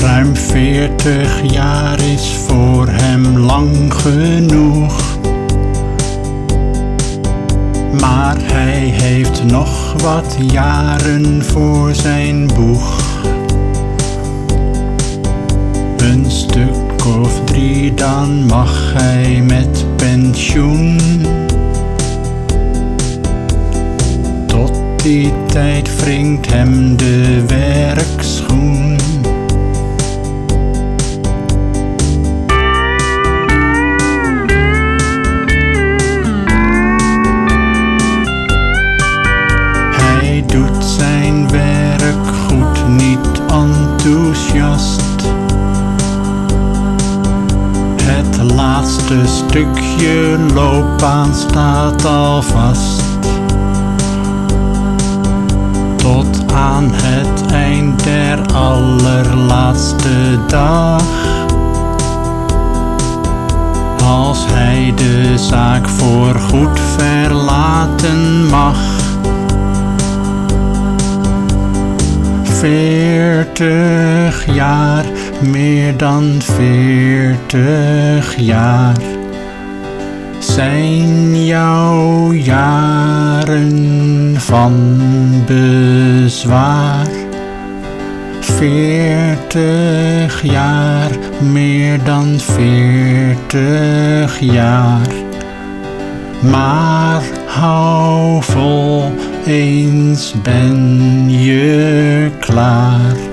Ruim veertig jaar is voor hem lang genoeg. Maar hij heeft nog wat jaren voor zijn boeg. Een stuk of drie, dan mag hij met pensioen. Tot die tijd wringt hem de werkschoen. Laatste stukje loopbaan staat al vast. Tot aan het eind der allerlaatste dag. Als hij de zaak voorgoed verlaten mag. Veertig jaar, meer dan veertig jaar zijn jouw jaren van bezwaar. Veertig jaar, meer dan veertig jaar. Maar hou vol, eens ben je klaar.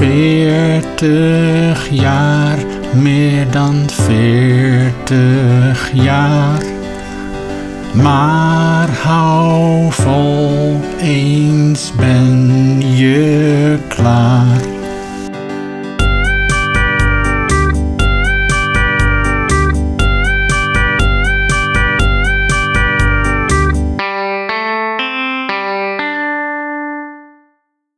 Veertig jaar, meer dan veertig jaar. Maar hou vol, eens ben je klaar.